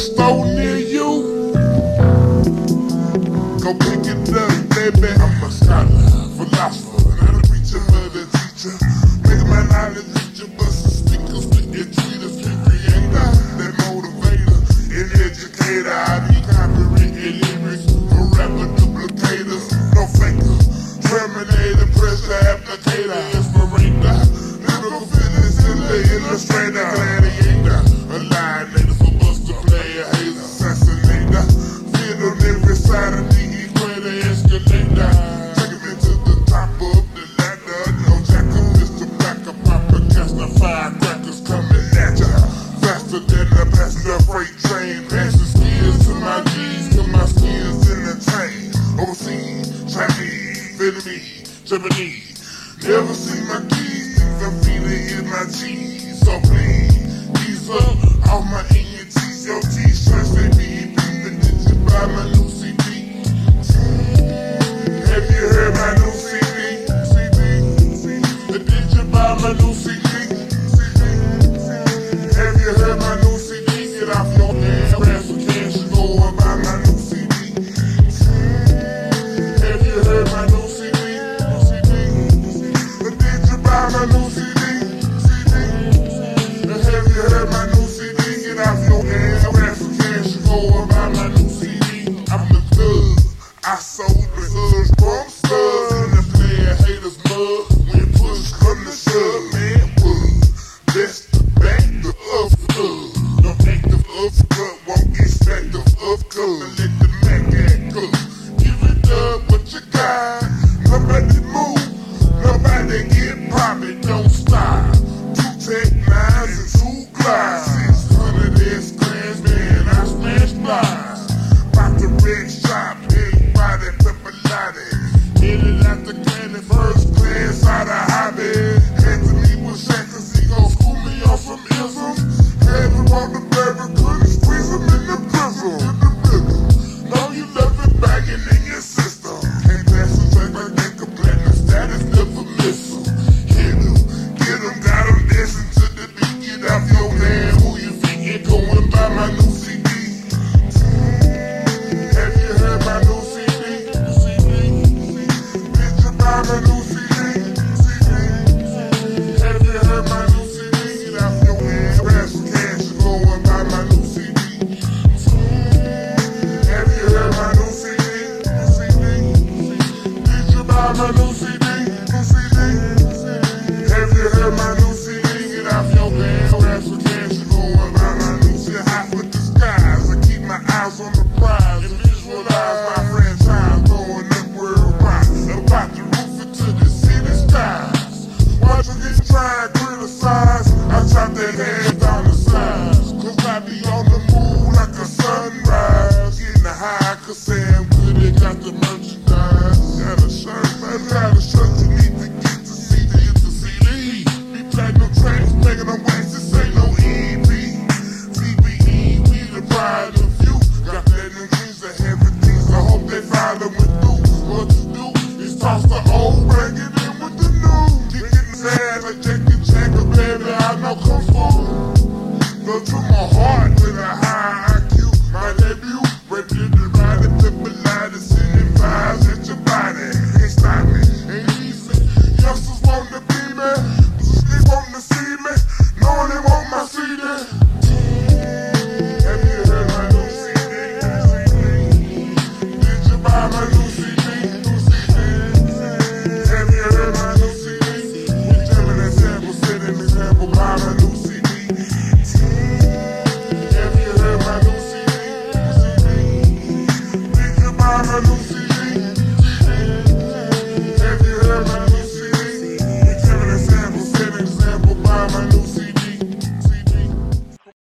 store near you. Go pick it up, baby. I'm a scholar, philosopher, not a preacher, but a teacher. Nigga, my knowledge is your bus speakers to your treaters, the creator, that motivator, an educator. I be copywritten lyrics, a rapper duplicators, no faker. Terminator, pressure applicator, inspirator, Little fitness in the illustrator. passenger freight train. Passing skills to my G's, to my skills in the train. Overseas, Chinese, Vietnamese, Japanese. Never seen my keys, things I'm feeling in my cheese. So please, these up off my ANTs, your t-shirts, they be beeping. Did you buy my new CD? Have you heard my new CD? CD? Did you buy my new CD? this book. bring it